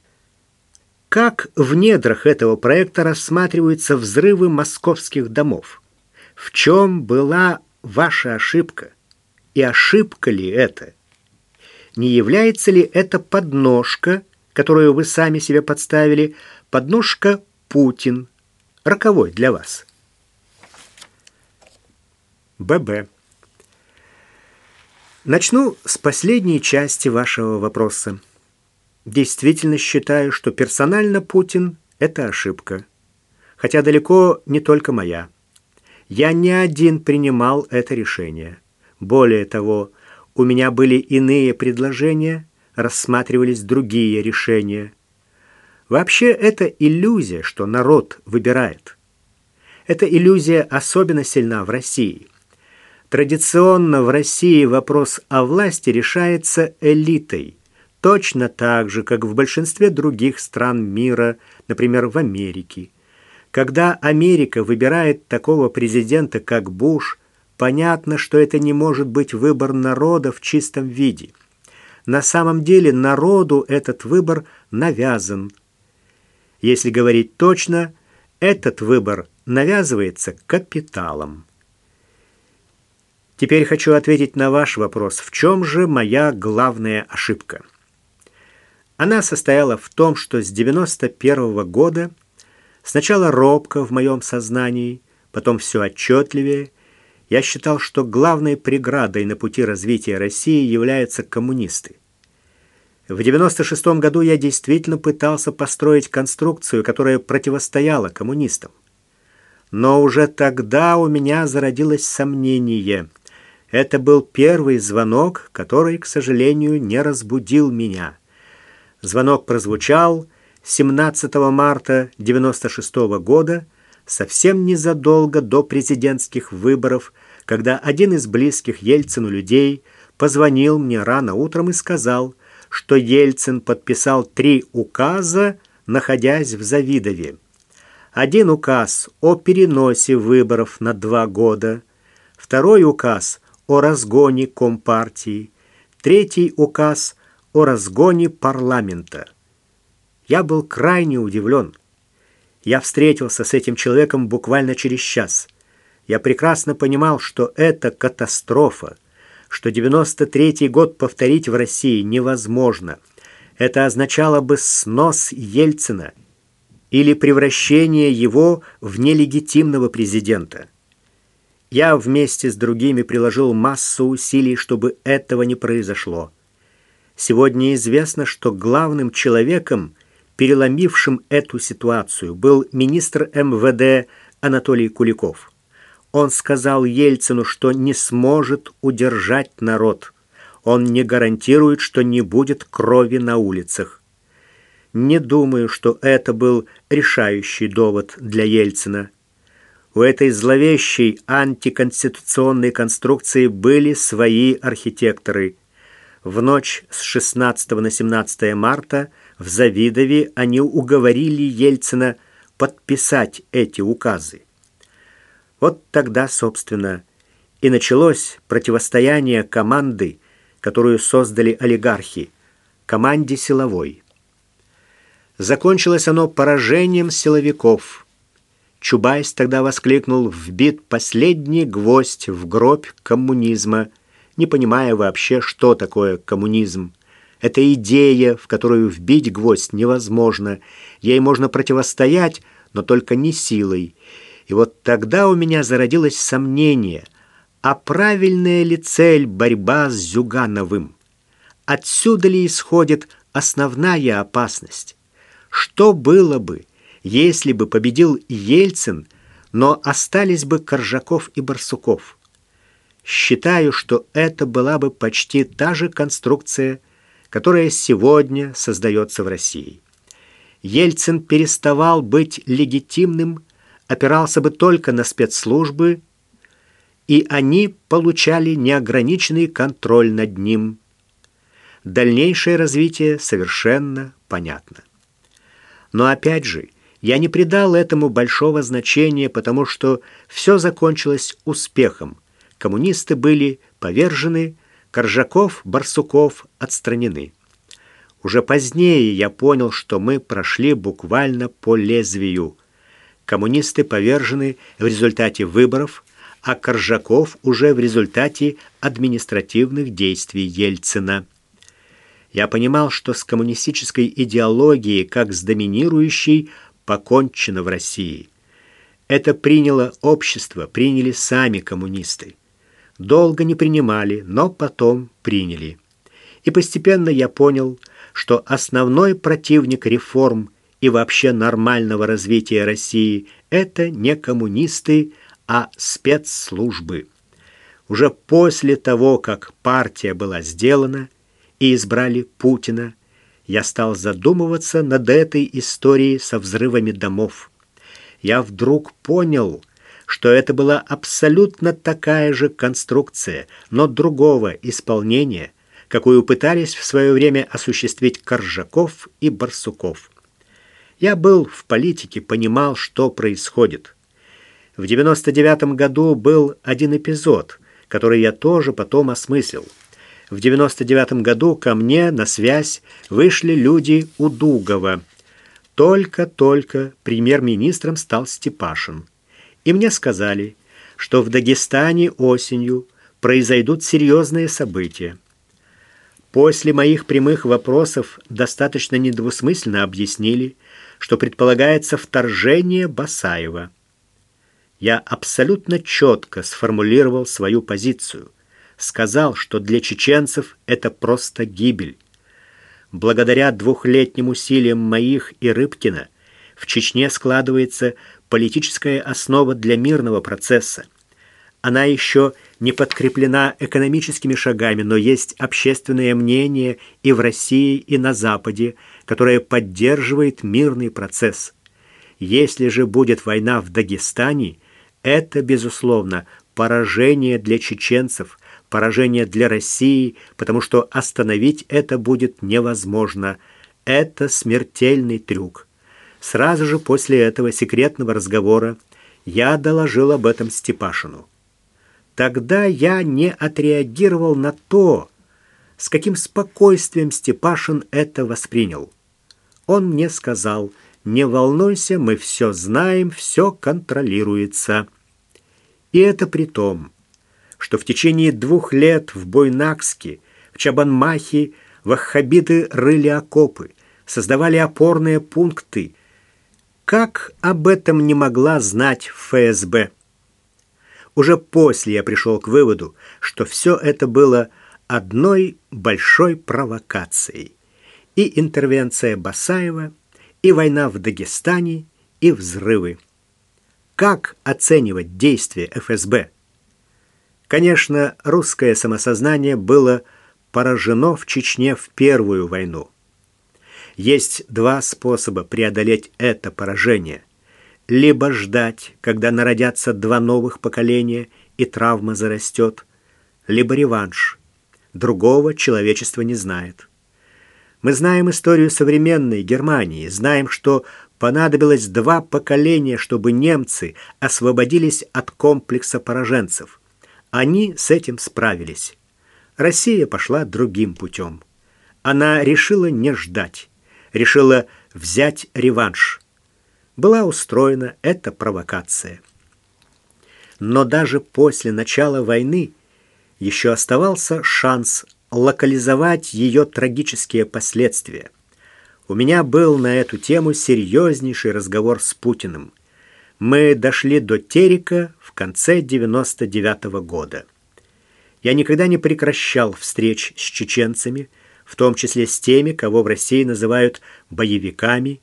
Как в недрах этого проекта рассматриваются взрывы московских домов? В чем была ваша ошибка? И ошибка ли это? Не является ли это подножка, которую вы сами себе подставили, подножка Путин, роковой для вас? ББ. Начну с последней части вашего вопроса. Действительно считаю, что персонально Путин – это ошибка. Хотя далеко не только моя. Я не один принимал это решение. Более того, у меня были иные предложения, рассматривались другие решения. Вообще это иллюзия, что народ выбирает. Эта иллюзия особенно сильна в России – Традиционно в России вопрос о власти решается элитой, точно так же, как в большинстве других стран мира, например, в Америке. Когда Америка выбирает такого президента, как Буш, понятно, что это не может быть выбор народа в чистом виде. На самом деле народу этот выбор навязан. Если говорить точно, этот выбор навязывается капиталом. Теперь хочу ответить на ваш вопрос. В чем же моя главная ошибка? Она состояла в том, что с 91 -го года сначала робко в моем сознании, потом все отчетливее, я считал, что главной преградой на пути развития России являются коммунисты. В 96 году я действительно пытался построить конструкцию, которая противостояла коммунистам. Но уже тогда у меня зародилось сомнение – это был первый звонок, который, к сожалению, не разбудил меня. Звонок прозвучал 17 марта 96 года, совсем незадолго до президентских выборов, когда один из близких Ельцину людей позвонил мне рано утром и сказал, что Ельцин подписал три указа, находясь в Завидове. Один указ о переносе выборов на два года, второй указ о разгоне Компартии, третий указ о разгоне парламента. Я был крайне удивлен. Я встретился с этим человеком буквально через час. Я прекрасно понимал, что это катастрофа, что 93-й год повторить в России невозможно. Это означало бы снос Ельцина или превращение его в нелегитимного президента. Я вместе с другими приложил массу усилий, чтобы этого не произошло. Сегодня известно, что главным человеком, переломившим эту ситуацию, был министр МВД Анатолий Куликов. Он сказал Ельцину, что не сможет удержать народ. Он не гарантирует, что не будет крови на улицах. Не думаю, что это был решающий довод для Ельцина. У этой зловещей антиконституционной конструкции были свои архитекторы. В ночь с 16 на 17 марта в Завидове они уговорили Ельцина подписать эти указы. Вот тогда, собственно, и началось противостояние команды, которую создали олигархи, команде силовой. Закончилось оно поражением силовиков – Чубайс тогда воскликнул «Вбит последний гвоздь в гроб коммунизма», не понимая вообще, что такое коммунизм. Это идея, в которую вбить гвоздь невозможно. Ей можно противостоять, но только не силой. И вот тогда у меня зародилось сомнение, а правильная ли цель борьба с Зюгановым? Отсюда ли исходит основная опасность? Что было бы, если бы победил Ельцин, но остались бы Коржаков и Барсуков. Считаю, что это была бы почти та же конструкция, которая сегодня создается в России. Ельцин переставал быть легитимным, опирался бы только на спецслужбы, и они получали неограниченный контроль над ним. Дальнейшее развитие совершенно понятно. Но опять же, я не придал этому большого значения, потому что все закончилось успехом. Коммунисты были повержены, Коржаков, Барсуков отстранены. Уже позднее я понял, что мы прошли буквально по лезвию. Коммунисты повержены в результате выборов, а Коржаков уже в результате административных действий Ельцина. Я понимал, что с коммунистической идеологией, как с доминирующей, покончено в России. Это приняло общество, приняли сами коммунисты. Долго не принимали, но потом приняли. И постепенно я понял, что основной противник реформ и вообще нормального развития России – это не коммунисты, а спецслужбы. Уже после того, как партия была сделана и избрали Путина, я стал задумываться над этой историей со взрывами домов. Я вдруг понял, что это была абсолютно такая же конструкция, но другого исполнения, какую пытались в свое время осуществить Коржаков и Барсуков. Я был в политике, понимал, что происходит. В 99 году был один эпизод, который я тоже потом осмыслил. В 99 году ко мне на связь вышли люди у Дугова. Только-только премьер-министром стал Степашин. И мне сказали, что в Дагестане осенью произойдут серьезные события. После моих прямых вопросов достаточно недвусмысленно объяснили, что предполагается вторжение Басаева я абсолютно четко сформулировал свою позицию. Сказал, что для чеченцев это просто гибель. Благодаря двухлетним усилиям моих и Рыбкина в Чечне складывается политическая основа для мирного процесса. Она еще не подкреплена экономическими шагами, но есть общественное мнение и в России, и на Западе, которое поддерживает мирный процесс. Если же будет война в Дагестане – это, безусловно, поражение для чеченцев, поражение для России, потому что остановить это будет невозможно. Это смертельный трюк. Сразу же после этого секретного разговора я доложил об этом Степашину. Тогда я не отреагировал на то, с каким спокойствием Степашин это воспринял. Он мне сказал – не волнуйся, мы все знаем, все контролируется. И это при том, что в течение двух лет в Бойнакске, в Чабанмахе ваххабиты рыли окопы, создавали опорные пункты. Как об этом не могла знать ФСБ? Уже после я пришел к выводу, что все это было одной большой провокацией. И интервенция Басаева – и война в Дагестане, и взрывы. Как оценивать действия ФСБ? Конечно, русское самосознание было поражено в Чечне в Первую войну. Есть два способа преодолеть это поражение. Либо ждать, когда народятся два новых поколения и травма зарастет, либо реванш. Другого человечество не знает. Мы знаем историю современной Германии, знаем, что понадобилось два поколения, чтобы немцы освободились от комплекса пораженцев. Они с этим справились. Россия пошла другим путем. Она решила не ждать, решила взять реванш. Была устроена эта провокация. Но даже после начала войны еще оставался шанс локализовать ее трагические последствия. У меня был на эту тему серьезнейший разговор с Путиным. Мы дошли до Терека в конце 99 -го года. Я никогда не прекращал встреч с чеченцами, в том числе с теми, кого в России называют боевиками.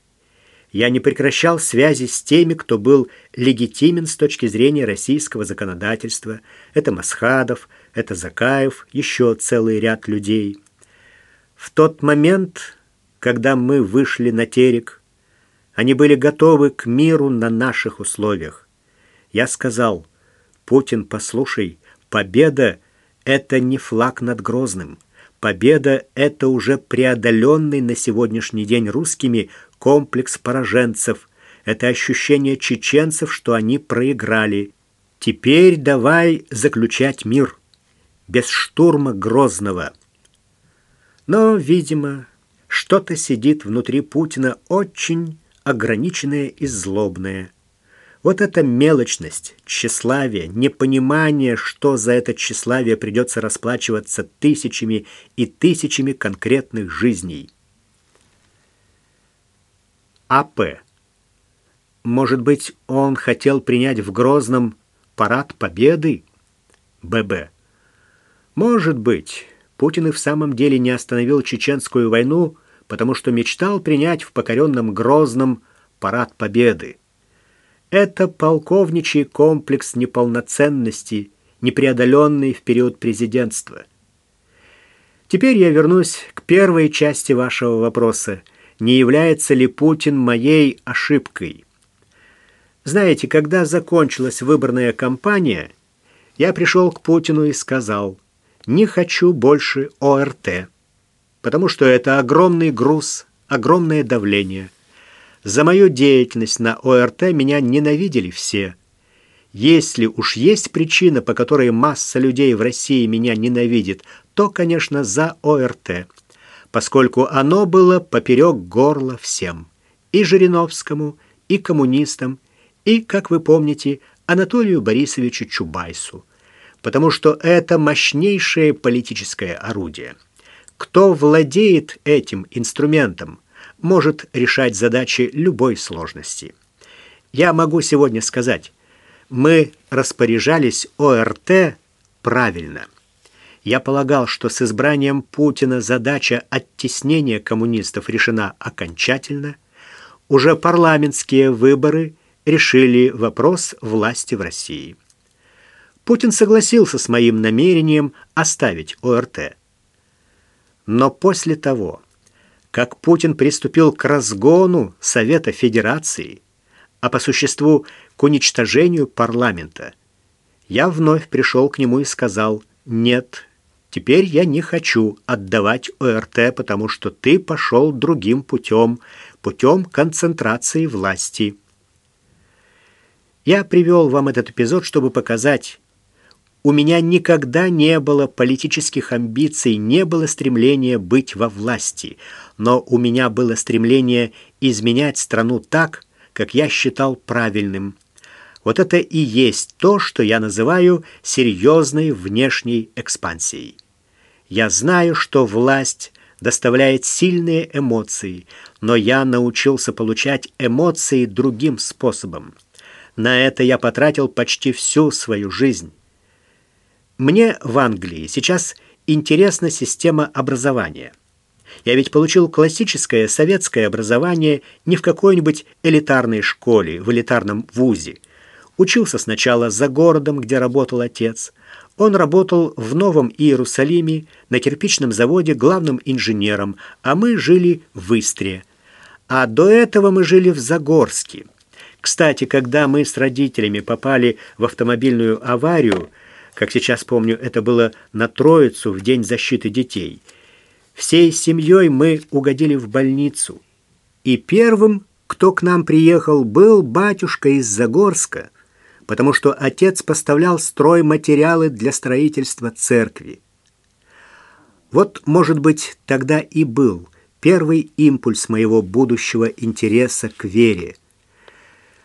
Я не прекращал связи с теми, кто был легитимен с точки зрения российского законодательства. Это Масхадов, это Закаев, еще целый ряд людей. В тот момент, когда мы вышли на терек, они были готовы к миру на наших условиях. Я сказал, Путин, послушай, победа — это не флаг над Грозным. Победа — это уже преодоленный на сегодняшний день русскими комплекс пораженцев. Это ощущение чеченцев, что они проиграли. Теперь давай заключать мир без штурма Грозного. Но, видимо, что-то сидит внутри Путина очень ограниченное и злобное. Вот эта мелочность, тщеславие, непонимание, что за это тщеславие придется расплачиваться тысячами и тысячами конкретных жизней. А.П. Может быть, он хотел принять в Грозном парад победы? Б.Б. Может быть, Путин и в самом деле не остановил чеченскую войну, потому что мечтал принять в покоренном Грозном парад победы. Это полковничий комплекс неполноценности, непреодоленный в период президентства. Теперь я вернусь к первой части вашего вопроса. Не является ли Путин моей ошибкой? Знаете, когда закончилась выборная кампания, я пришел к Путину и сказал, не хочу больше ОРТ, потому что это огромный груз, огромное давление. За мою деятельность на ОРТ меня ненавидели все. Если уж есть причина, по которой масса людей в России меня ненавидит, то, конечно, за ОРТ, поскольку оно было поперек горла всем. И Жириновскому, и коммунистам, и, как вы помните, Анатолию Борисовичу Чубайсу, потому что это мощнейшее политическое орудие. Кто владеет этим инструментом, может решать задачи любой сложности. Я могу сегодня сказать, мы распоряжались ОРТ правильно. Я полагал, что с избранием Путина задача оттеснения коммунистов решена окончательно. Уже парламентские выборы решили вопрос власти в России. Путин согласился с моим намерением оставить ОРТ. Но после того, как Путин приступил к разгону Совета Федерации, а по существу к уничтожению парламента, я вновь пришел к нему и сказал «Нет, теперь я не хочу отдавать ОРТ, потому что ты пошел другим путем, путем концентрации власти». Я привел вам этот эпизод, чтобы показать, у меня никогда не было политических амбиций, не было стремления быть во власти, но у меня было стремление изменять страну так, как я считал правильным. Вот это и есть то, что я называю серьезной внешней экспансией. Я знаю, что власть доставляет сильные эмоции, но я научился получать эмоции другим способом. На это я потратил почти всю свою жизнь. Мне в Англии сейчас интересна система образования. Я ведь получил классическое советское образование не в какой-нибудь элитарной школе, в элитарном вузе. Учился сначала за городом, где работал отец. Он работал в Новом Иерусалиме на кирпичном заводе главным инженером, а мы жили в Истре. А до этого мы жили в Загорске. Кстати, когда мы с родителями попали в автомобильную аварию, как сейчас помню, это было на Троицу в День защиты детей. Всей семьей мы угодили в больницу. И первым, кто к нам приехал, был батюшка из Загорска, потому что отец поставлял стройматериалы для строительства церкви. Вот, может быть, тогда и был первый импульс моего будущего интереса к вере.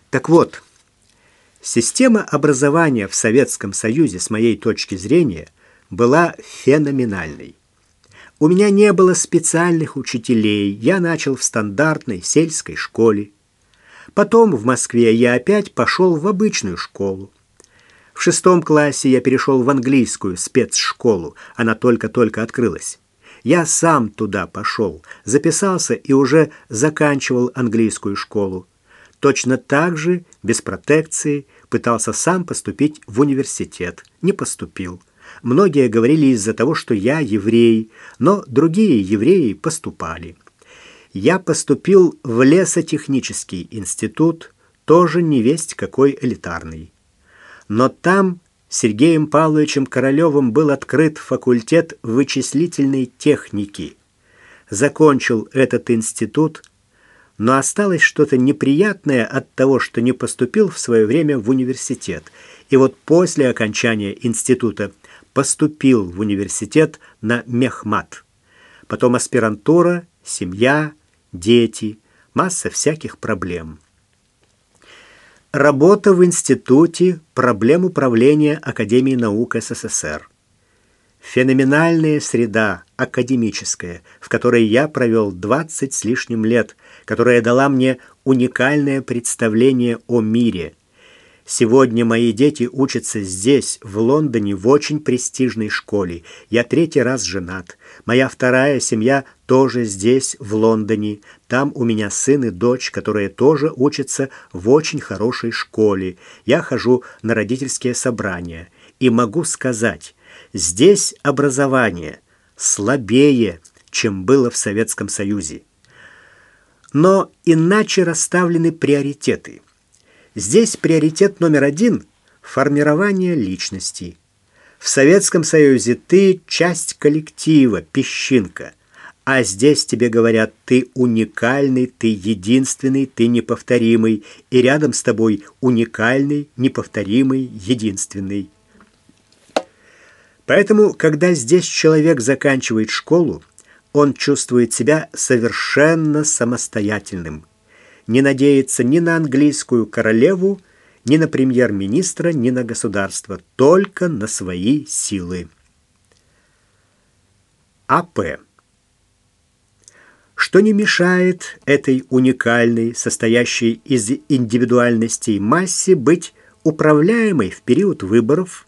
Так вот, Система образования в Советском Союзе, с моей точки зрения, была феноменальной. У меня не было специальных учителей, я начал в стандартной сельской школе. Потом в Москве я опять пошел в обычную школу. В шестом классе я перешел в английскую спецшколу, она только-только открылась. Я сам туда пошел, записался и уже заканчивал английскую школу. Точно так же, без протекции, пытался сам поступить в университет. Не поступил. Многие говорили из-за того, что я еврей, но другие евреи поступали. Я поступил в лесотехнический институт, тоже не весть какой элитарный. Но там Сергеем Павловичем Королевым был открыт факультет вычислительной техники. Закончил этот институт но осталось что-то неприятное от того, что не поступил в свое время в университет. И вот после окончания института поступил в университет на мехмат. Потом аспирантура, семья, дети, масса всяких проблем. Работа в институте проблем управления Академией наук СССР. Феноменальная среда, академическая, в которой я провел 20 с лишним лет, которая дала мне уникальное представление о мире. Сегодня мои дети учатся здесь, в Лондоне, в очень престижной школе. Я третий раз женат. Моя вторая семья тоже здесь, в Лондоне. Там у меня сын и дочь, которые тоже учатся в очень хорошей школе. Я хожу на родительские собрания. И могу сказать, здесь образование слабее, чем было в Советском Союзе. Но иначе расставлены приоритеты. Здесь приоритет номер один – формирование личности. В Советском Союзе ты часть коллектива, песчинка. А здесь тебе говорят, ты уникальный, ты единственный, ты неповторимый. И рядом с тобой уникальный, неповторимый, единственный. Поэтому, когда здесь человек заканчивает школу, он чувствует себя совершенно самостоятельным. Не надеется ни на английскую королеву, ни на премьер-министра, ни на государство, только на свои силы. АП. Что не мешает этой уникальной, состоящей из индивидуальностей массе быть управляемой в период выборов?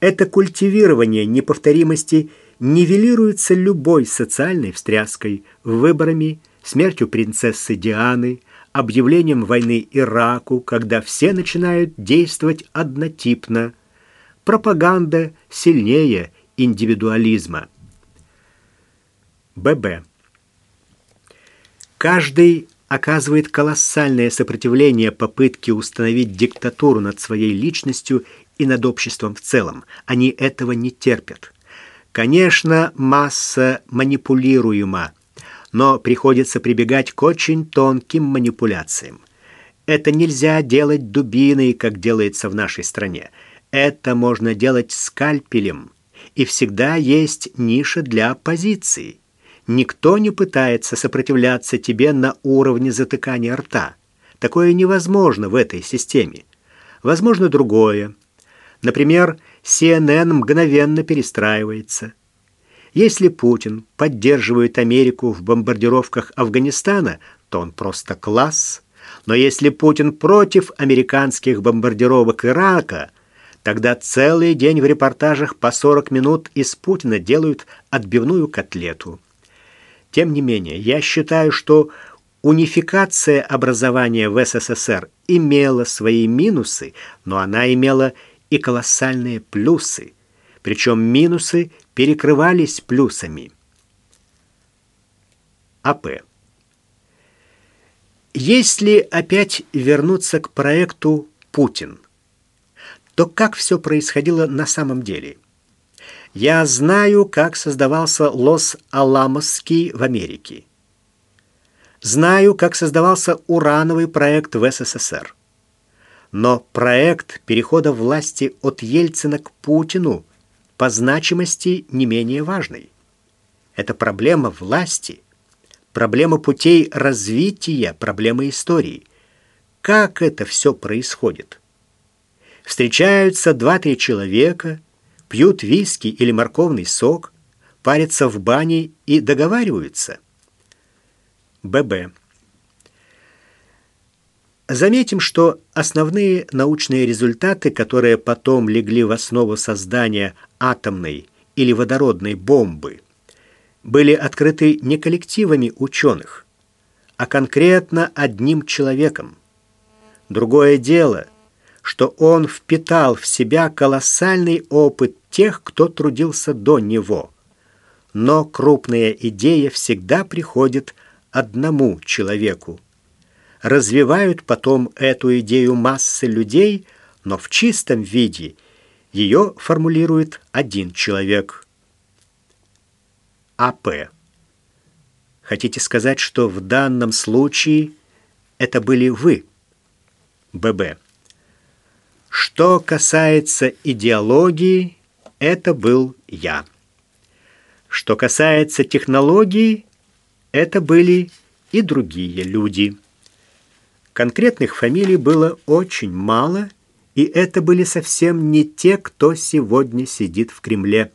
Это культивирование неповторимости нивелируется любой социальной встряской, выборами, смертью принцессы Дианы, объявлением войны Ираку, когда все начинают действовать однотипно. Пропаганда сильнее индивидуализма. ББ. Каждый оказывает колоссальное сопротивление попытке установить диктатуру над своей личностью и над обществом в целом. Они этого не терпят. Конечно, масса манипулируема, но приходится прибегать к очень тонким манипуляциям. Это нельзя делать дубиной, как делается в нашей стране. Это можно делать скальпелем. И всегда есть ниша для оппозиции. Никто не пытается сопротивляться тебе на уровне затыкания рта. Такое невозможно в этой системе. Возможно другое. Например, CNN мгновенно перестраивается – если Путин поддерживает Америку в бомбардировках Афганистана, то он просто класс. Но если Путин против американских бомбардировок Ирака, тогда целый день в репортажах по 40 минут из Путина делают отбивную котлету. Тем не менее, я считаю, что унификация образования в СССР имела свои минусы, но она имела и колоссальные плюсы. Причем минусы перекрывались плюсами. АП. Если опять вернуться к проекту «Путин», то как все происходило на самом деле? Я знаю, как создавался Лос-Аламосский в Америке. Знаю, как создавался урановый проект в СССР. Но проект перехода власти от Ельцина к Путину по значимости не менее важной. Это проблема власти, проблема путей развития, проблема истории. Как это все происходит? Встречаются два-три человека, пьют виски или морковный сок, парятся в бане и договариваются. ББ. Заметим, что основные научные результаты, которые потом легли в основу создания атомной или водородной бомбы, были открыты не коллективами ученых, а конкретно одним человеком. Другое дело, что он впитал в себя колоссальный опыт тех, кто трудился до него. Но крупная идея всегда приходит одному человеку развивают потом эту идею массы людей, но в чистом виде ее формулирует один человек. АП. Хотите сказать, что в данном случае это были вы? ББ. Что касается идеологии, это был я. Что касается технологий, это были и другие люди. Конкретных фамилий было очень мало, и это были совсем не те, кто сегодня сидит в Кремле.